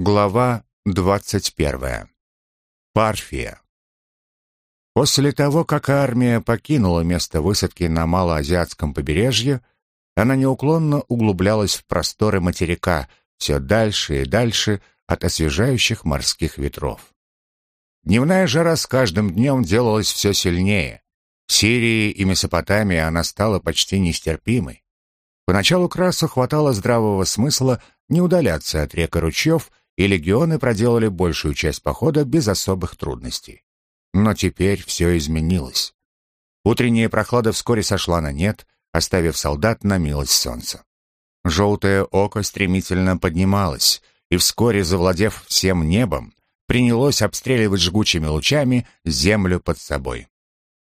Глава двадцать первая. Парфия. После того, как армия покинула место высадки на малоазиатском побережье, она неуклонно углублялась в просторы материка, все дальше и дальше от освежающих морских ветров. Дневная жара с каждым днем делалась все сильнее. В Сирии и Месопотамии она стала почти нестерпимой. Поначалу Красу хватало здравого смысла не удаляться от рек и ручьев, и легионы проделали большую часть похода без особых трудностей. Но теперь все изменилось. Утренняя прохлада вскоре сошла на нет, оставив солдат на милость солнца. Желтое око стремительно поднималось, и вскоре, завладев всем небом, принялось обстреливать жгучими лучами землю под собой.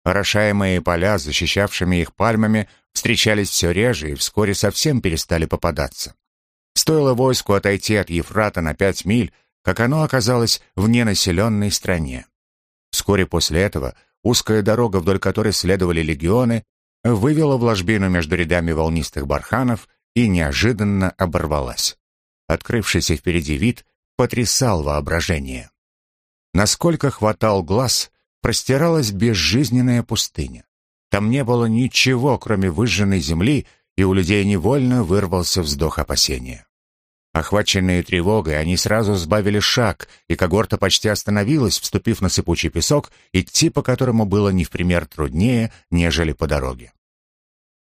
Орошаемые поля, защищавшими их пальмами, встречались все реже и вскоре совсем перестали попадаться. Стоило войску отойти от Ефрата на пять миль, как оно оказалось в ненаселенной стране. Вскоре после этого узкая дорога, вдоль которой следовали легионы, вывела в ложбину между рядами волнистых барханов и неожиданно оборвалась. Открывшийся впереди вид потрясал воображение. Насколько хватал глаз, простиралась безжизненная пустыня. Там не было ничего, кроме выжженной земли и у людей невольно вырвался вздох опасения. Охваченные тревогой, они сразу сбавили шаг, и когорта почти остановилась, вступив на сыпучий песок, идти по которому было не в пример труднее, нежели по дороге.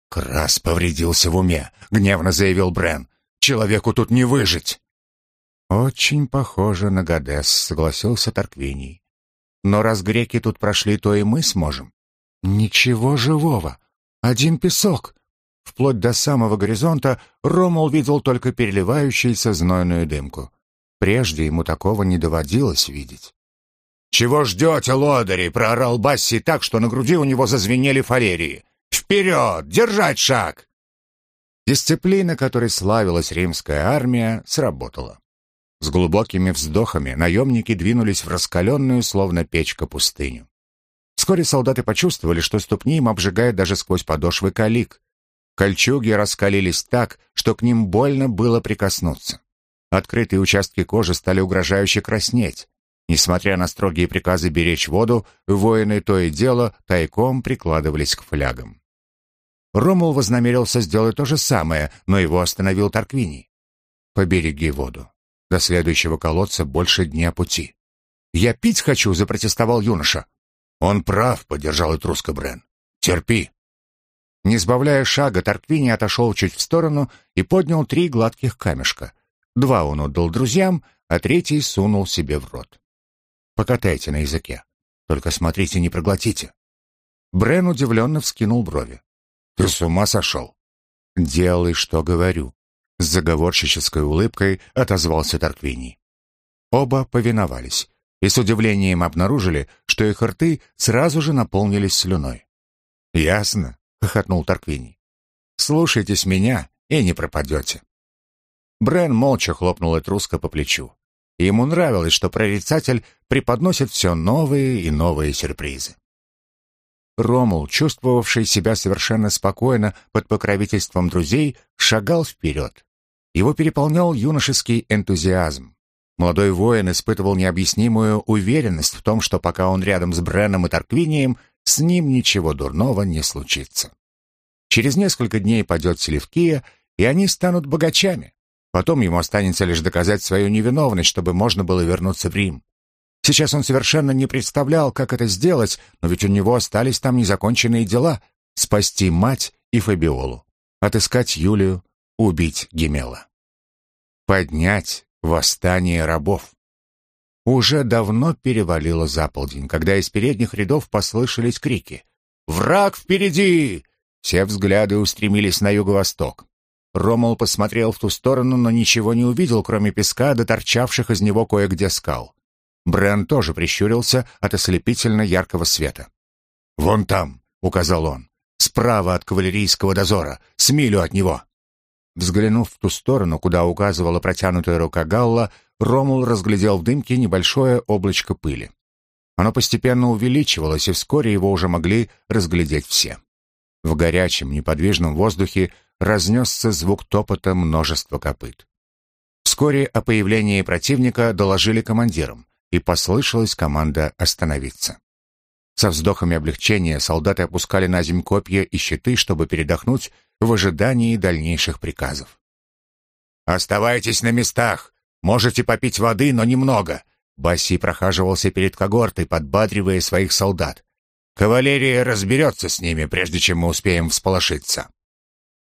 «Крас повредился в уме», — гневно заявил Брен. «Человеку тут не выжить». «Очень похоже на Гадес», — согласился Тарквиний. «Но раз греки тут прошли, то и мы сможем». «Ничего живого. Один песок. Вплоть до самого горизонта Ромул видел только переливающуюся знойную дымку. Прежде ему такого не доводилось видеть. «Чего ждете, лодыри?» — проорал Басси так, что на груди у него зазвенели фалерии. «Вперед! Держать шаг!» Дисциплина, которой славилась римская армия, сработала. С глубокими вздохами наемники двинулись в раскаленную, словно печка, пустыню. Вскоре солдаты почувствовали, что ступни им обжигает даже сквозь подошвы калик. Кольчуги раскалились так, что к ним больно было прикоснуться. Открытые участки кожи стали угрожающе краснеть. Несмотря на строгие приказы беречь воду, воины то и дело тайком прикладывались к флягам. Ромул вознамерился сделать то же самое, но его остановил Тарквиний. «Побереги воду. До следующего колодца больше дня пути». «Я пить хочу», — запротестовал юноша. «Он прав», — поддержал Этруска Брен. «Терпи». Не сбавляя шага, Тарквини отошел чуть в сторону и поднял три гладких камешка. Два он отдал друзьям, а третий сунул себе в рот. «Покатайте на языке. Только смотрите, не проглотите». Брен удивленно вскинул брови. «Ты с ума сошел?» «Делай, что говорю», — с заговорщической улыбкой отозвался Тарквини. Оба повиновались и с удивлением обнаружили, что их рты сразу же наполнились слюной. «Ясно. — хохотнул Тарквини. «Слушайтесь меня и не пропадете». Брен молча хлопнул Этруска по плечу. Ему нравилось, что прорицатель преподносит все новые и новые сюрпризы. Ромул, чувствовавший себя совершенно спокойно под покровительством друзей, шагал вперед. Его переполнял юношеский энтузиазм. Молодой воин испытывал необъяснимую уверенность в том, что пока он рядом с Бреном и Тарквинием, с ним ничего дурного не случится. Через несколько дней падет Селевкия, и они станут богачами. Потом ему останется лишь доказать свою невиновность, чтобы можно было вернуться в Рим. Сейчас он совершенно не представлял, как это сделать, но ведь у него остались там незаконченные дела — спасти мать и Фабиолу, отыскать Юлию, убить Гемела. Поднять восстание рабов. Уже давно перевалило за полдень, когда из передних рядов послышались крики. «Враг впереди! Все взгляды устремились на юго-восток. Ромул посмотрел в ту сторону, но ничего не увидел, кроме песка, до торчавших из него кое-где скал. Брен тоже прищурился от ослепительно яркого света. «Вон там», — указал он, — «справа от кавалерийского дозора, с милю от него». Взглянув в ту сторону, куда указывала протянутая рука Галла, Ромул разглядел в дымке небольшое облачко пыли. Оно постепенно увеличивалось, и вскоре его уже могли разглядеть все. В горячем, неподвижном воздухе разнесся звук топота множества копыт. Вскоре о появлении противника доложили командирам, и послышалась команда остановиться. Со вздохами облегчения солдаты опускали на земь копья и щиты, чтобы передохнуть в ожидании дальнейших приказов. «Оставайтесь на местах! Можете попить воды, но немного!» Басси прохаживался перед когортой, подбадривая своих солдат. «Кавалерия разберется с ними, прежде чем мы успеем всполошиться».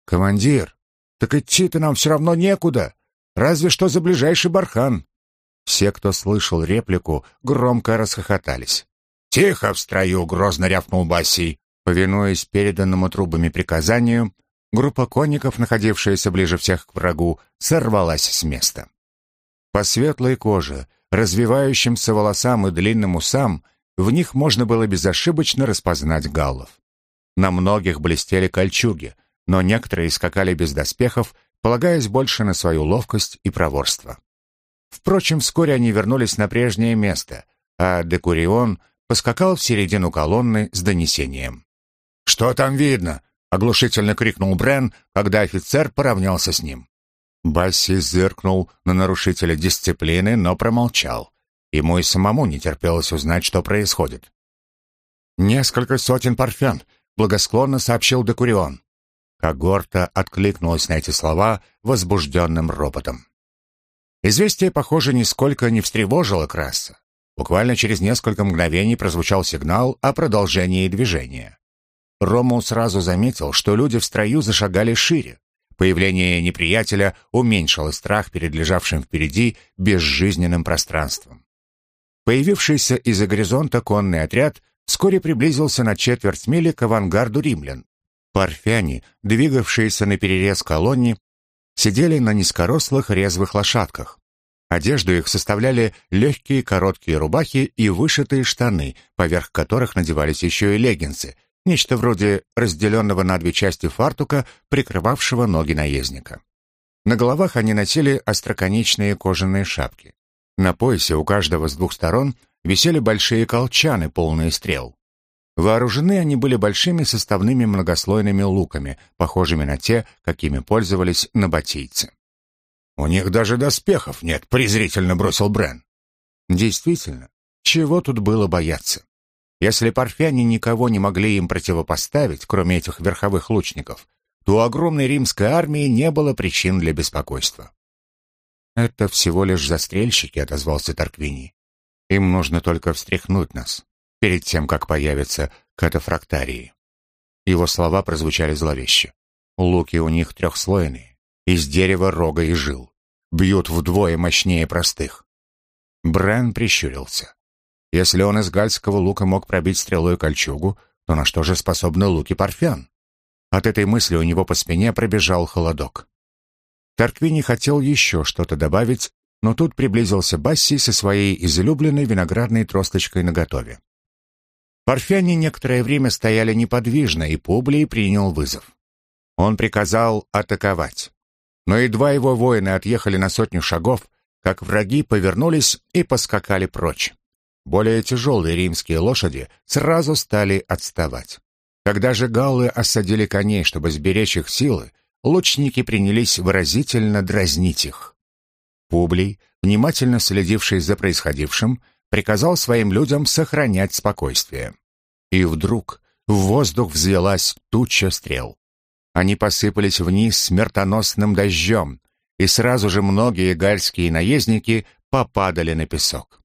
«Командир, так идти-то нам все равно некуда, разве что за ближайший бархан». Все, кто слышал реплику, громко расхохотались. «Тихо в строю!» — грозно рявкнул Басси. Повинуясь переданному трубами приказанию, группа конников, находившаяся ближе всех к врагу, сорвалась с места. По светлой коже, развивающимся волосам и длинным усам, в них можно было безошибочно распознать галлов. На многих блестели кольчуги, но некоторые скакали без доспехов, полагаясь больше на свою ловкость и проворство. Впрочем, вскоре они вернулись на прежнее место, а Декурион поскакал в середину колонны с донесением. «Что там видно?» — оглушительно крикнул Брен, когда офицер поравнялся с ним. Басси зыркнул на нарушителя дисциплины, но промолчал. Ему и самому не терпелось узнать, что происходит. «Несколько сотен парфян», — благосклонно сообщил Декурион. Когорта откликнулась на эти слова возбужденным ропотом. Известие, похоже, нисколько не встревожило Краса. Буквально через несколько мгновений прозвучал сигнал о продолжении движения. Рому сразу заметил, что люди в строю зашагали шире. Появление неприятеля уменьшило страх перед лежавшим впереди безжизненным пространством. Появившийся из-за горизонта конный отряд вскоре приблизился на четверть мили к авангарду римлян. Парфяне, двигавшиеся на перерез колонне, сидели на низкорослых резвых лошадках. Одежду их составляли легкие короткие рубахи и вышитые штаны, поверх которых надевались еще и леггинсы, нечто вроде разделенного на две части фартука, прикрывавшего ноги наездника. На головах они носили остроконечные кожаные шапки. На поясе у каждого с двух сторон висели большие колчаны, полные стрел. Вооружены они были большими составными многослойными луками, похожими на те, какими пользовались набатийцы. «У них даже доспехов нет», — презрительно бросил Брен. Действительно, чего тут было бояться? Если парфяне никого не могли им противопоставить, кроме этих верховых лучников, то у огромной римской армии не было причин для беспокойства. «Это всего лишь застрельщики», — отозвался Тарквини. «Им нужно только встряхнуть нас, перед тем, как появятся катафрактарии». Его слова прозвучали зловеще. Луки у них трехслойные, из дерева, рога и жил. Бьют вдвое мощнее простых. Брэн прищурился. Если он из гальского лука мог пробить стрелой кольчугу, то на что же способны луки парфян? От этой мысли у него по спине пробежал холодок. Тарквини хотел еще что-то добавить, но тут приблизился Басси со своей излюбленной виноградной тросточкой наготове. Парфяне некоторое время стояли неподвижно, и Публий принял вызов. Он приказал атаковать. Но едва его воины отъехали на сотню шагов, как враги повернулись и поскакали прочь. Более тяжелые римские лошади сразу стали отставать. Когда же галлы осадили коней, чтобы сберечь их силы, лучники принялись выразительно дразнить их. Публий, внимательно следивший за происходившим, приказал своим людям сохранять спокойствие. И вдруг в воздух взвелась туча стрел. Они посыпались вниз смертоносным дождем, и сразу же многие гальские наездники попадали на песок.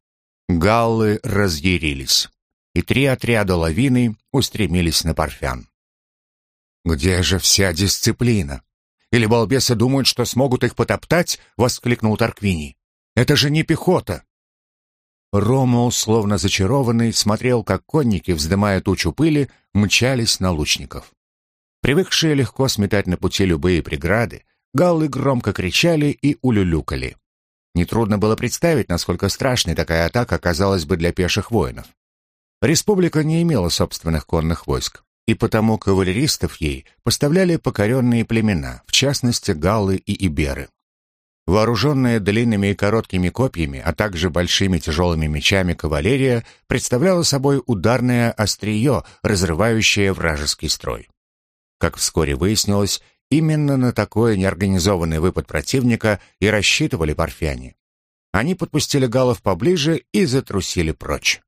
Галлы разъярились, и три отряда лавины устремились на Парфян. «Где же вся дисциплина? Или балбесы думают, что смогут их потоптать?» — воскликнул Тарквини. «Это же не пехота!» Ромул, словно зачарованный, смотрел, как конники, вздымая тучу пыли, мчались на лучников. Привыкшие легко сметать на пути любые преграды, галлы громко кричали и улюлюкали. Нетрудно было представить, насколько страшной такая атака оказалась бы для пеших воинов. Республика не имела собственных конных войск, и потому кавалеристов ей поставляли покоренные племена, в частности галлы и иберы. Вооруженная длинными и короткими копьями, а также большими тяжелыми мечами кавалерия представляла собой ударное острие, разрывающее вражеский строй. Как вскоре выяснилось, Именно на такой неорганизованный выпад противника и рассчитывали парфяне. Они подпустили галов поближе и затрусили прочь.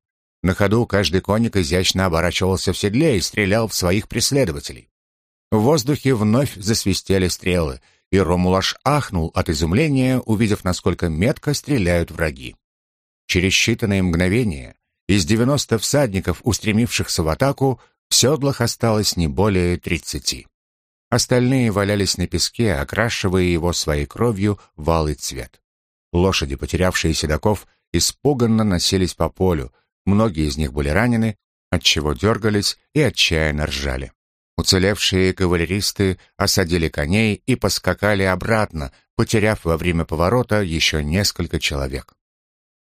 На ходу каждый конник изящно оборачивался в седле и стрелял в своих преследователей. В воздухе вновь засвистели стрелы, и Ромул аж ахнул от изумления, увидев, насколько метко стреляют враги. Через считанные мгновения из 90 всадников, устремившихся в атаку, в седлах осталось не более 30. Остальные валялись на песке, окрашивая его своей кровью в алый цвет. Лошади, потерявшие седаков, испуганно носились по полю, многие из них были ранены, отчего дергались и отчаянно ржали. Уцелевшие кавалеристы осадили коней и поскакали обратно, потеряв во время поворота еще несколько человек.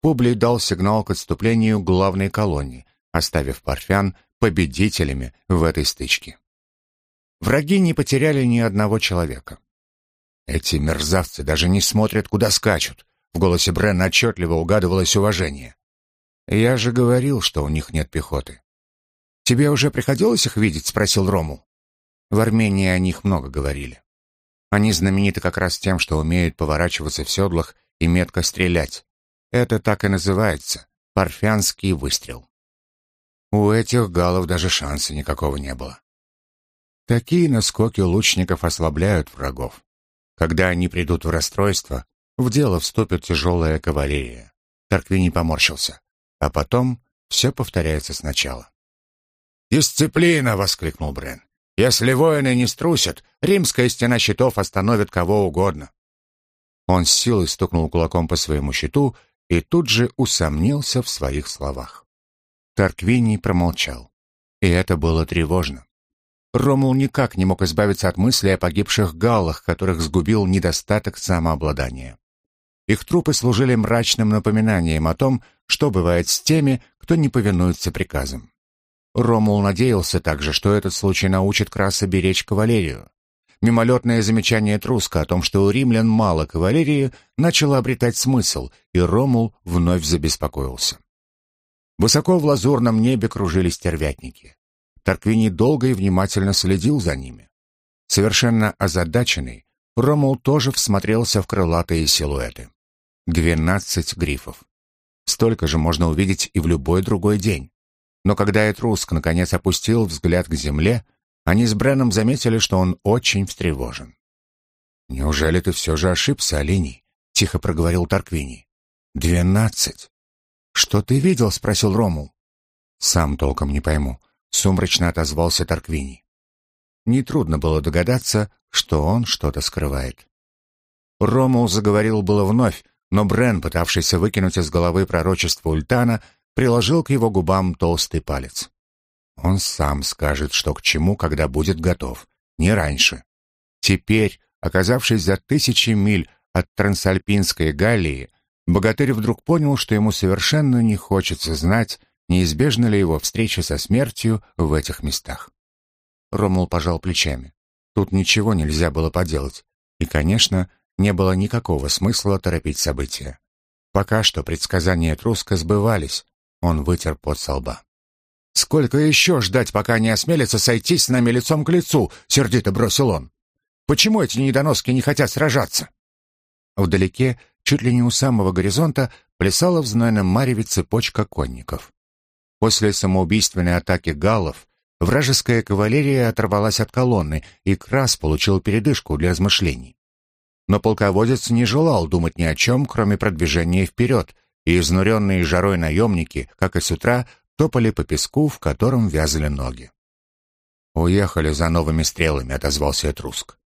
Публий дал сигнал к отступлению главной колонии, оставив парфян победителями в этой стычке. Враги не потеряли ни одного человека. Эти мерзавцы даже не смотрят, куда скачут. В голосе Брена отчетливо угадывалось уважение. Я же говорил, что у них нет пехоты. Тебе уже приходилось их видеть, спросил Рому. В Армении о них много говорили. Они знамениты как раз тем, что умеют поворачиваться в седлах и метко стрелять. Это так и называется парфянский выстрел. У этих галов даже шанса никакого не было. Такие наскоки лучников ослабляют врагов. Когда они придут в расстройство, в дело вступит тяжелая кавалерия. Тарквини поморщился. А потом все повторяется сначала. «Дисциплина!» — воскликнул Брен. «Если воины не струсят, римская стена щитов остановит кого угодно». Он с силой стукнул кулаком по своему щиту и тут же усомнился в своих словах. Тарквини промолчал. И это было тревожно. Ромул никак не мог избавиться от мысли о погибших галлах, которых сгубил недостаток самообладания. Их трупы служили мрачным напоминанием о том, что бывает с теми, кто не повинуется приказам. Ромул надеялся также, что этот случай научит Краса беречь кавалерию. Мимолетное замечание Труска о том, что у римлян мало кавалерии, начало обретать смысл, и Ромул вновь забеспокоился. Высоко в лазурном небе кружились стервятники. Тарквини долго и внимательно следил за ними. Совершенно озадаченный, Ромул тоже всмотрелся в крылатые силуэты. Двенадцать грифов. Столько же можно увидеть и в любой другой день. Но когда Этруск наконец опустил взгляд к земле, они с Бреном заметили, что он очень встревожен. «Неужели ты все же ошибся, Олени?» — тихо проговорил Тарквини. «Двенадцать». «Что ты видел?» — спросил Ромул. «Сам толком не пойму. — сумрачно отозвался Тарквини. Нетрудно было догадаться, что он что-то скрывает. Ромул заговорил было вновь, но Брен, пытавшийся выкинуть из головы пророчество Ультана, приложил к его губам толстый палец. Он сам скажет, что к чему, когда будет готов, не раньше. Теперь, оказавшись за тысячи миль от Трансальпинской Галлии, богатырь вдруг понял, что ему совершенно не хочется знать, неизбежна ли его встреча со смертью в этих местах. Ромул пожал плечами. Тут ничего нельзя было поделать. И, конечно, не было никакого смысла торопить события. Пока что предсказания Труска сбывались. Он вытер пот со лба. «Сколько еще ждать, пока не осмелятся сойтись с нами лицом к лицу?» — сердито бросил он. «Почему эти недоноски не хотят сражаться?» Вдалеке, чуть ли не у самого горизонта, плясала в знойном мареве цепочка конников. После самоубийственной атаки галлов вражеская кавалерия оторвалась от колонны, и Крас получил передышку для размышлений. Но полководец не желал думать ни о чем, кроме продвижения вперед, и изнуренные жарой наемники, как и с утра, топали по песку, в котором вязали ноги. «Уехали за новыми стрелами», — отозвался Этруск.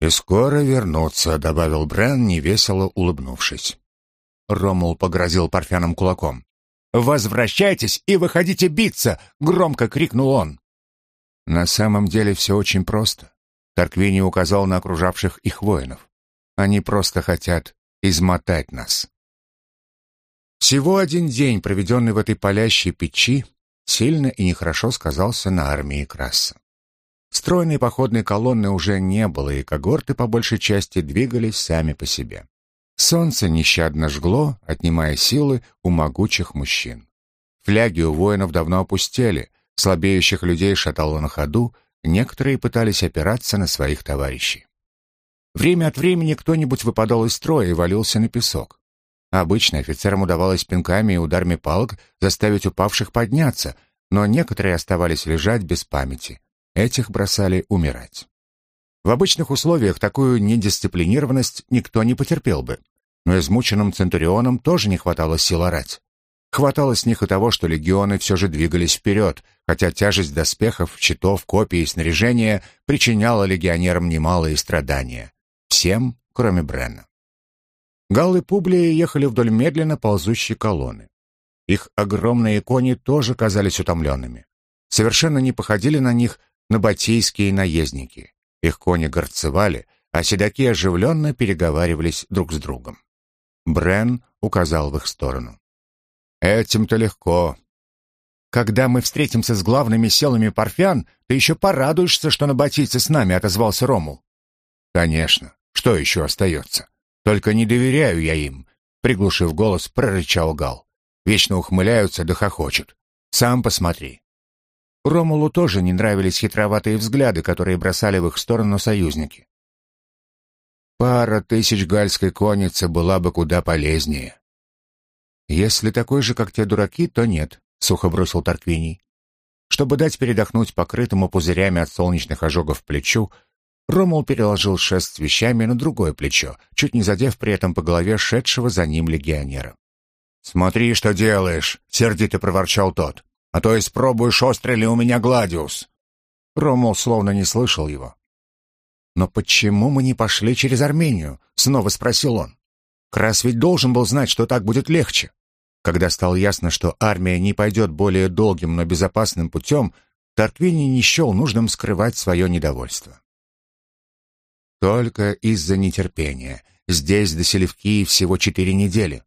«И скоро вернутся», — добавил Брен, невесело улыбнувшись. Ромул погрозил парфянам кулаком. «Возвращайтесь и выходите биться!» — громко крикнул он. На самом деле все очень просто. Тарквини указал на окружавших их воинов. Они просто хотят измотать нас. Всего один день, проведенный в этой палящей печи, сильно и нехорошо сказался на армии Краса. Стройной походной колонны уже не было, и когорты по большей части двигались сами по себе. Солнце нещадно жгло, отнимая силы у могучих мужчин. Фляги у воинов давно опустели, слабеющих людей шатало на ходу, некоторые пытались опираться на своих товарищей. Время от времени кто-нибудь выпадал из строя и валился на песок. Обычно офицерам удавалось пинками и ударами палок заставить упавших подняться, но некоторые оставались лежать без памяти. Этих бросали умирать. В обычных условиях такую недисциплинированность никто не потерпел бы. Но измученным центурионам тоже не хватало сил орать. Хватало с них и того, что легионы все же двигались вперед, хотя тяжесть доспехов, щитов, копий и снаряжения причиняла легионерам немалые страдания. Всем, кроме Бренна. Галлы Публии ехали вдоль медленно ползущей колонны. Их огромные кони тоже казались утомленными. Совершенно не походили на них набатейские наездники. Их кони горцевали, а седаки оживленно переговаривались друг с другом. Брен указал в их сторону. «Этим-то легко. Когда мы встретимся с главными селами парфян, ты еще порадуешься, что набатийцы с нами», — отозвался Ромул. «Конечно. Что еще остается? Только не доверяю я им», — приглушив голос, прорычал Гал. «Вечно ухмыляются да хохочут. Сам посмотри». Ромулу тоже не нравились хитроватые взгляды, которые бросали в их сторону союзники. Пара тысяч гальской конницы была бы куда полезнее. «Если такой же, как те дураки, то нет», — сухо бросил Тарквиний. Чтобы дать передохнуть покрытому пузырями от солнечных ожогов плечу, Ромул переложил шест с вещами на другое плечо, чуть не задев при этом по голове шедшего за ним легионера. «Смотри, что делаешь!» — сердито проворчал тот. «А то испробуешь, острый у меня гладиус!» Ромул словно не слышал его. «Но почему мы не пошли через Армению?» — снова спросил он. «Крас ведь должен был знать, что так будет легче». Когда стало ясно, что армия не пойдет более долгим, но безопасным путем, Тарквини не счел нужным скрывать свое недовольство. Только из-за нетерпения. Здесь до Селевки всего четыре недели.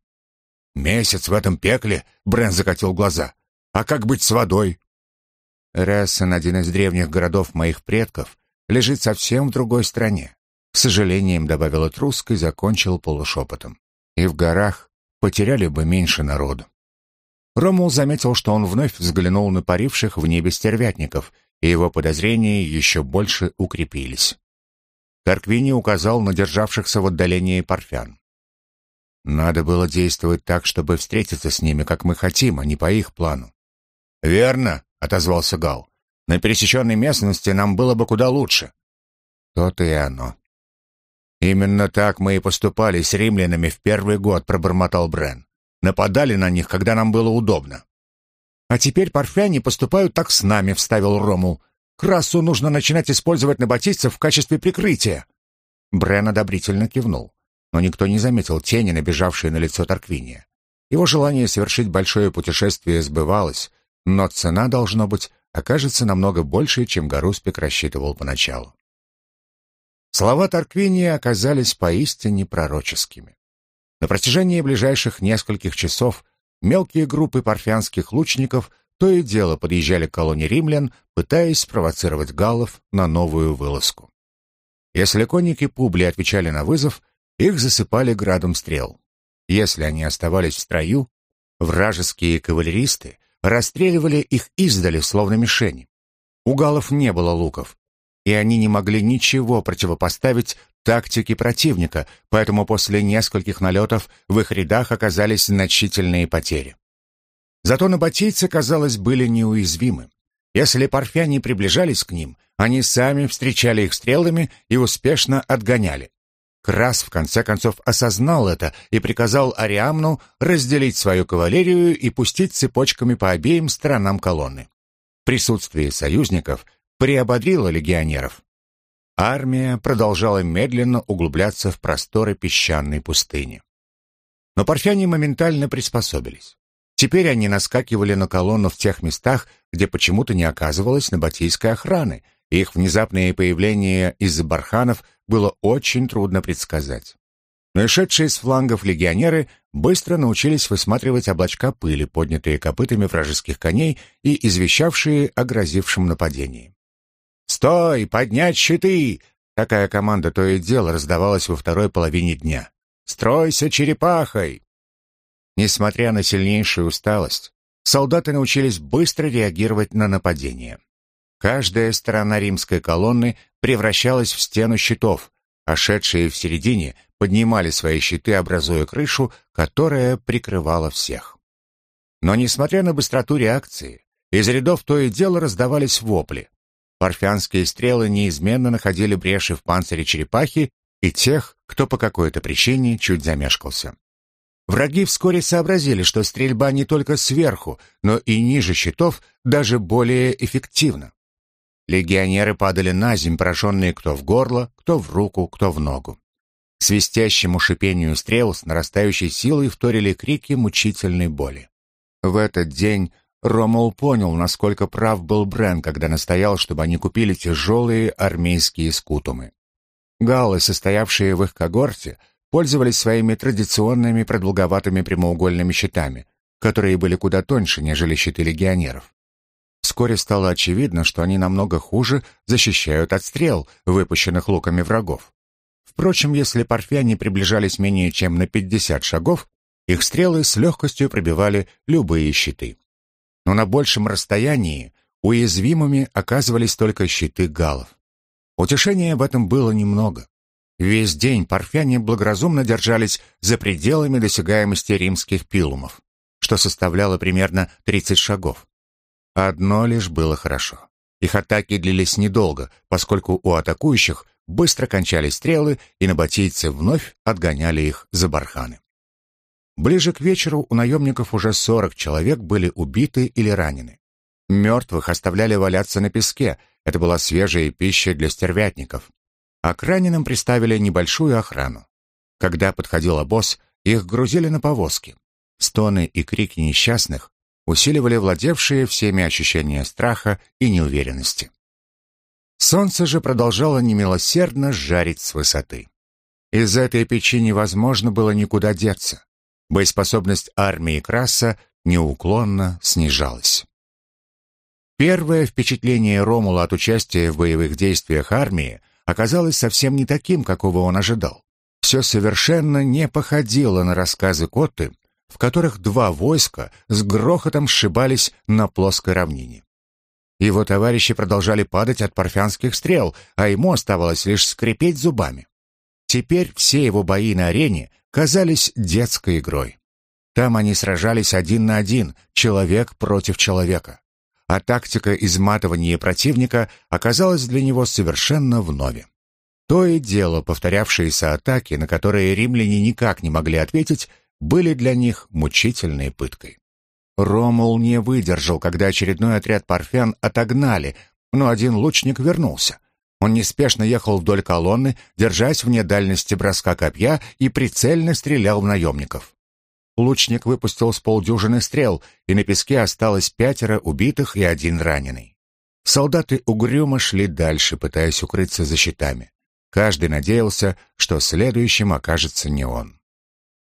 «Месяц в этом пекле?» — Брен закатил глаза. «А как быть с водой?» Рессен, один из древних городов моих предков, лежит совсем в другой стране. С сожалением добавил Труск и закончил полушепотом. И в горах потеряли бы меньше народу. Ромул заметил, что он вновь взглянул на паривших в небе стервятников, и его подозрения еще больше укрепились. Тарквини указал на державшихся в отдалении парфян. «Надо было действовать так, чтобы встретиться с ними, как мы хотим, а не по их плану». «Верно», — отозвался Гал. «На пересеченной местности нам было бы куда лучше». «То-то и оно». «Именно так мы и поступали с римлянами в первый год», — пробормотал Брен. «Нападали на них, когда нам было удобно». «А теперь парфяне поступают так с нами», — вставил Ромул. Красу нужно начинать использовать набатийцев в качестве прикрытия. Брен одобрительно кивнул, но никто не заметил тени, набежавшей на лицо Тарквиния. Его желание совершить большое путешествие сбывалось, но цена, должно быть, окажется намного больше, чем Гаруспик рассчитывал поначалу. Слова Тарквиния оказались поистине пророческими. На протяжении ближайших нескольких часов мелкие группы парфянских лучников то и дело подъезжали к колонне римлян, пытаясь спровоцировать галлов на новую вылазку. Если конники Публи отвечали на вызов, их засыпали градом стрел. Если они оставались в строю, вражеские кавалеристы расстреливали их издали, словно мишени. У галлов не было луков, и они не могли ничего противопоставить тактике противника, поэтому после нескольких налетов в их рядах оказались значительные потери. Зато набатийцы, казалось, были неуязвимы. Если парфяне приближались к ним, они сами встречали их стрелами и успешно отгоняли. Крас в конце концов осознал это и приказал Ариамну разделить свою кавалерию и пустить цепочками по обеим сторонам колонны. Присутствие союзников приободрило легионеров. Армия продолжала медленно углубляться в просторы песчаной пустыни. Но парфяне моментально приспособились. Теперь они наскакивали на колонну в тех местах, где почему-то не оказывалось набатейской охраны, и их внезапное появление из-за барханов было очень трудно предсказать. Но и шедшие с флангов легионеры быстро научились высматривать облачка пыли, поднятые копытами вражеских коней и извещавшие о грозившем нападении. «Стой! Поднять щиты!» Такая команда то и дело раздавалась во второй половине дня. «Стройся черепахой!» Несмотря на сильнейшую усталость, солдаты научились быстро реагировать на нападение. Каждая сторона римской колонны превращалась в стену щитов, а шедшие в середине поднимали свои щиты, образуя крышу, которая прикрывала всех. Но, несмотря на быстроту реакции, из рядов то и дело раздавались вопли. Парфянские стрелы неизменно находили бреши в панцире черепахи и тех, кто по какой-то причине чуть замешкался. Враги вскоре сообразили, что стрельба не только сверху, но и ниже щитов даже более эффективна. Легионеры падали на земь, пораженные кто в горло, кто в руку, кто в ногу. Свистящему шипению стрел с нарастающей силой вторили крики мучительной боли. В этот день Ромул понял, насколько прав был Брен, когда настоял, чтобы они купили тяжелые армейские скутумы. Галлы, состоявшие в их когорте, пользовались своими традиционными продолговатыми прямоугольными щитами, которые были куда тоньше, нежели щиты легионеров. Вскоре стало очевидно, что они намного хуже защищают от стрел, выпущенных луками врагов. Впрочем, если парфяне приближались менее чем на 50 шагов, их стрелы с легкостью пробивали любые щиты. Но на большем расстоянии уязвимыми оказывались только щиты галлов. Утешения в этом было немного. Весь день парфяне благоразумно держались за пределами досягаемости римских пилумов, что составляло примерно 30 шагов. Одно лишь было хорошо. Их атаки длились недолго, поскольку у атакующих быстро кончались стрелы, и набатийцы вновь отгоняли их за барханы. Ближе к вечеру у наемников уже 40 человек были убиты или ранены. Мертвых оставляли валяться на песке, это была свежая пища для стервятников а к раненым приставили небольшую охрану. Когда подходил обоз, их грузили на повозки. Стоны и крики несчастных усиливали владевшие всеми ощущения страха и неуверенности. Солнце же продолжало немилосердно жарить с высоты. Из этой печи невозможно было никуда деться. Боеспособность армии Краса неуклонно снижалась. Первое впечатление Ромула от участия в боевых действиях армии оказалось совсем не таким, какого он ожидал. Все совершенно не походило на рассказы Котты, в которых два войска с грохотом сшибались на плоской равнине. Его товарищи продолжали падать от парфянских стрел, а ему оставалось лишь скрипеть зубами. Теперь все его бои на арене казались детской игрой. Там они сражались один на один, человек против человека а тактика изматывания противника оказалась для него совершенно вновь. То и дело повторявшиеся атаки, на которые римляне никак не могли ответить, были для них мучительной пыткой. Ромул не выдержал, когда очередной отряд парфян отогнали, но один лучник вернулся. Он неспешно ехал вдоль колонны, держась вне дальности броска копья и прицельно стрелял в наемников. Лучник выпустил с полдюжины стрел, и на песке осталось пятеро убитых и один раненый. Солдаты угрюмо шли дальше, пытаясь укрыться за щитами. Каждый надеялся, что следующим окажется не он.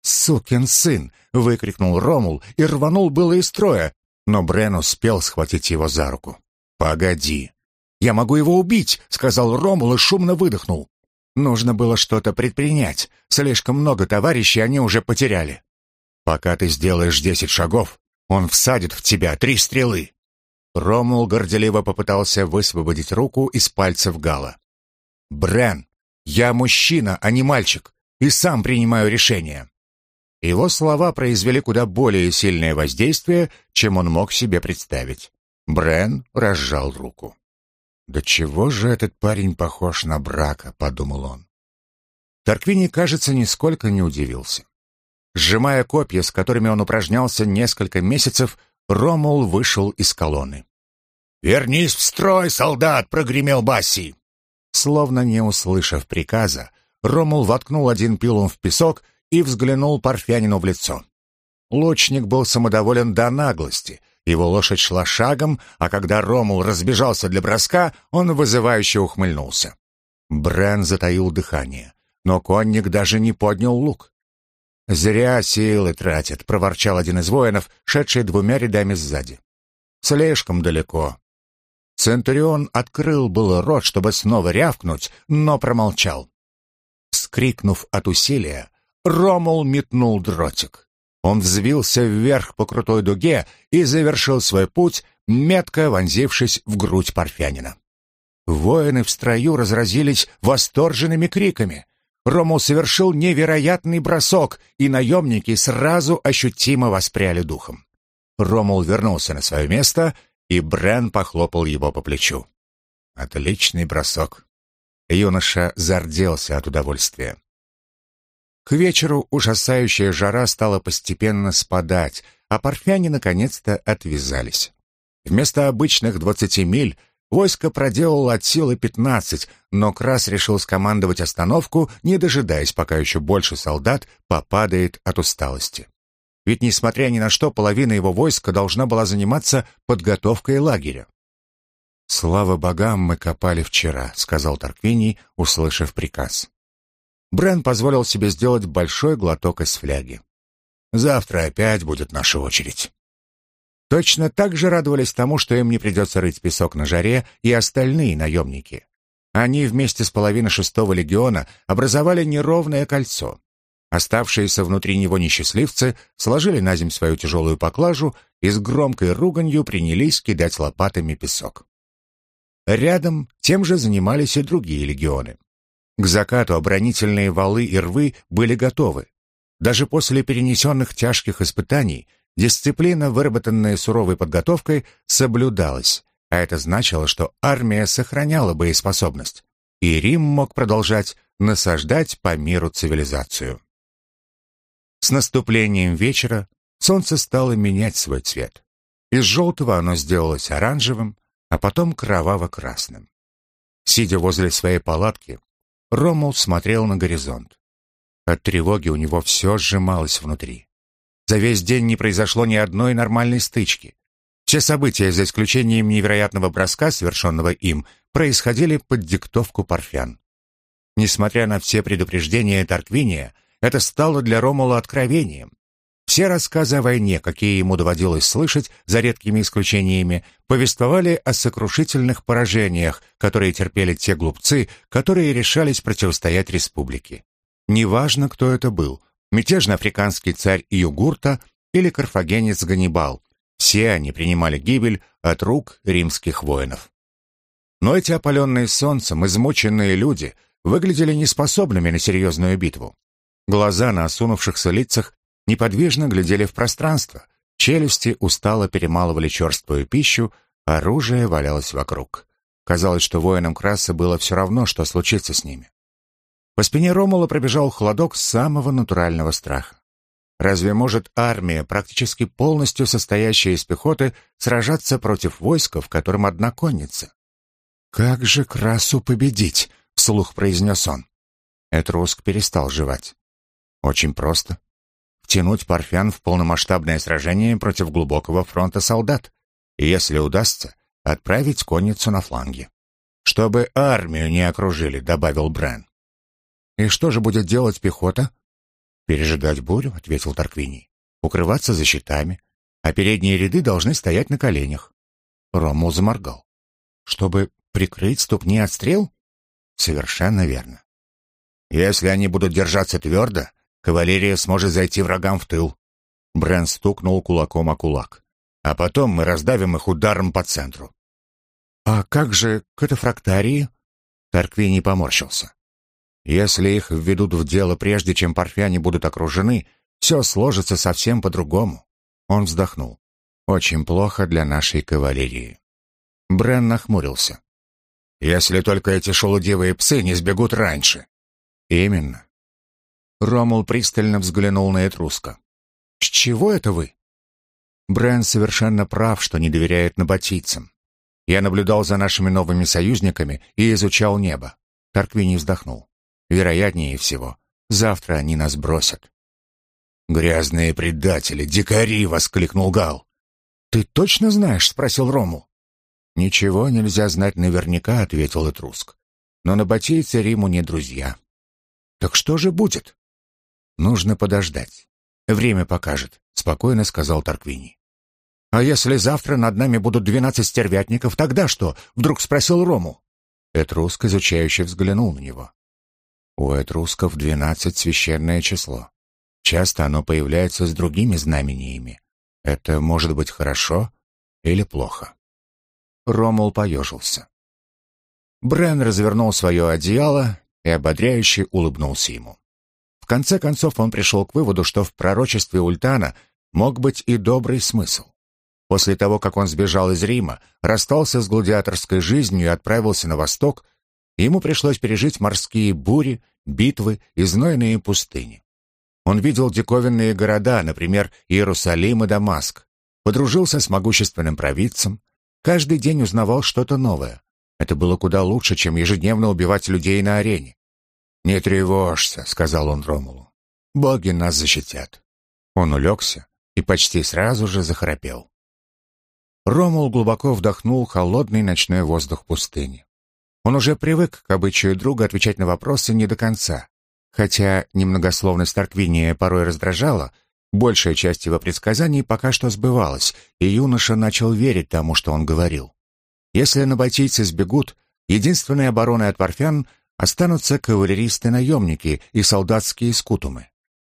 «Сукин сын!» — выкрикнул Ромул и рванул было из строя, но Брен успел схватить его за руку. «Погоди!» «Я могу его убить!» — сказал Ромул и шумно выдохнул. Нужно было что-то предпринять. Слишком много товарищей они уже потеряли. Пока ты сделаешь десять шагов, он всадит в тебя три стрелы. Ромул горделиво попытался высвободить руку из пальцев Гала. Брен, я мужчина, а не мальчик, и сам принимаю решение. Его слова произвели куда более сильное воздействие, чем он мог себе представить. Брен разжал руку. «Да чего же этот парень похож на брака?» — подумал он. Тарквини, кажется, нисколько не удивился. Сжимая копья, с которыми он упражнялся несколько месяцев, Ромул вышел из колонны. «Вернись в строй, солдат!» — прогремел Басси. Словно не услышав приказа, Ромул воткнул один пилум в песок и взглянул Парфянину в лицо. Лучник был самодоволен до наглости. Его лошадь шла шагом, а когда Ромул разбежался для броска, он вызывающе ухмыльнулся. Брен затаил дыхание, но конник даже не поднял лук. «Зря силы тратят», — проворчал один из воинов, шедший двумя рядами сзади. «Слишком далеко». Центурион открыл было рот, чтобы снова рявкнуть, но промолчал. Скрикнув от усилия, Ромул метнул дротик. Он взвился вверх по крутой дуге и завершил свой путь, метко вонзившись в грудь парфянина. Воины в строю разразились восторженными криками. Ромул совершил невероятный бросок, и наемники сразу ощутимо воспряли духом. Ромул вернулся на свое место, и Брен похлопал его по плечу. Отличный бросок. Юноша зарделся от удовольствия. К вечеру ужасающая жара стала постепенно спадать, а парфяне наконец-то отвязались. Вместо обычных двадцати миль войско проделало от силы пятнадцать, но Крас решил скомандовать остановку, не дожидаясь, пока еще больше солдат попадает от усталости. Ведь, несмотря ни на что, половина его войска должна была заниматься подготовкой лагеря. «Слава богам, мы копали вчера», — сказал Тарквиний, услышав приказ. Брен позволил себе сделать большой глоток из фляги. «Завтра опять будет наша очередь». Точно так же радовались тому, что им не придется рыть песок на жаре, и остальные наемники. Они вместе с половиной шестого легиона образовали неровное кольцо. Оставшиеся внутри него несчастливцы сложили на земь свою тяжелую поклажу и с громкой руганью принялись кидать лопатами песок. Рядом тем же занимались и другие легионы. К закату оборонительные валы и рвы были готовы. Даже после перенесенных тяжких испытаний дисциплина, выработанная суровой подготовкой, соблюдалась, а это значило, что армия сохраняла боеспособность, и Рим мог продолжать насаждать по миру цивилизацию. С наступлением вечера солнце стало менять свой цвет. Из желтого оно сделалось оранжевым, а потом кроваво-красным. Сидя возле своей палатки, Ромул смотрел на горизонт. От тревоги у него все сжималось внутри. За весь день не произошло ни одной нормальной стычки. Все события, за исключением невероятного броска, совершенного им, происходили под диктовку парфян. Несмотря на все предупреждения Тарквиния, это стало для Ромула откровением. Все рассказы о войне, какие ему доводилось слышать, за редкими исключениями, повествовали о сокрушительных поражениях, которые терпели те глупцы, которые решались противостоять республике. Неважно, кто это был, мятежный африканский царь Югурта или карфагенец Ганнибал, все они принимали гибель от рук римских воинов. Но эти опаленные солнцем, измученные люди выглядели неспособными на серьезную битву. Глаза на осунувшихся лицах неподвижно глядели в пространство, челюсти устало перемалывали черствую пищу, оружие валялось вокруг. Казалось, что воинам Краса было все равно, что случится с ними. По спине Ромула пробежал холодок самого натурального страха. Разве может армия, практически полностью состоящая из пехоты, сражаться против войска, в котором одна конница? «Как же Красу победить?» — вслух произнес он. Этруск перестал жевать. Очень просто. Втянуть Парфян в полномасштабное сражение против глубокого фронта солдат. И если удастся, отправить конницу на фланге. «Чтобы армию не окружили», — добавил Брен. «И что же будет делать пехота?» «Пережидать бурю», — ответил Тарквиний. «Укрываться за щитами, а передние ряды должны стоять на коленях». Ромул заморгал. «Чтобы прикрыть ступни от стрел?» «Совершенно верно. Если они будут держаться твердо, Кавалерия сможет зайти врагам в тыл. Брэн стукнул кулаком о кулак. А потом мы раздавим их ударом по центру. А как же катафрактарии? Тарквини поморщился. Если их введут в дело прежде, чем парфяне будут окружены, все сложится совсем по-другому. Он вздохнул. Очень плохо для нашей кавалерии. Брен нахмурился. Если только эти шелудивые псы не сбегут раньше. Именно. Ромул пристально взглянул на Этруска. «С чего это вы?» Брэн совершенно прав, что не доверяет набатийцам. Я наблюдал за нашими новыми союзниками и изучал небо. Тарквини вздохнул. Вероятнее всего, завтра они нас бросят. «Грязные предатели, дикари!» — воскликнул Гал. «Ты точно знаешь?» — спросил Рому. «Ничего нельзя знать наверняка», — ответил Этруск. «Но набатейцы Риму не друзья». «Так что же будет?» Нужно подождать. Время покажет, спокойно сказал Тарквини. А если завтра над нами будут двенадцать стервятников, тогда что? Вдруг спросил Рому. Этруск изучающе взглянул на него. У этрусков двенадцать священное число. Часто оно появляется с другими знамениями. Это может быть хорошо, или плохо. Ромул поежился. Брен развернул свое одеяло и ободряюще улыбнулся ему. В конце концов он пришел к выводу, что в пророчестве Ультана мог быть и добрый смысл. После того, как он сбежал из Рима, расстался с гладиаторской жизнью и отправился на восток, ему пришлось пережить морские бури, битвы и знойные пустыни. Он видел диковинные города, например, Иерусалим и Дамаск, подружился с могущественным провидцем, каждый день узнавал что-то новое. Это было куда лучше, чем ежедневно убивать людей на арене. «Не тревожься», — сказал он Ромулу. «Боги нас защитят». Он улегся и почти сразу же захрапел. Ромул глубоко вдохнул холодный ночной воздух пустыни. Он уже привык к обычаю друга отвечать на вопросы не до конца. Хотя немногословность Тарквиния порой раздражала, большая часть его предсказаний пока что сбывалась, и юноша начал верить тому, что он говорил. Если набатийцы сбегут, единственной обороной от парфян останутся кавалеристы-наемники и солдатские скутумы.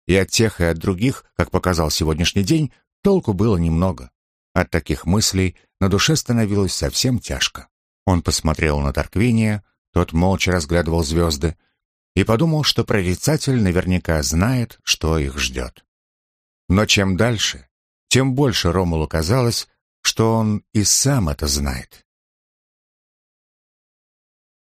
И от тех, и от других, как показал сегодняшний день, толку было немного. От таких мыслей на душе становилось совсем тяжко. Он посмотрел на Тарквиния, тот молча разглядывал звезды, и подумал, что прорицатель наверняка знает, что их ждет. Но чем дальше, тем больше Ромулу казалось, что он и сам это знает.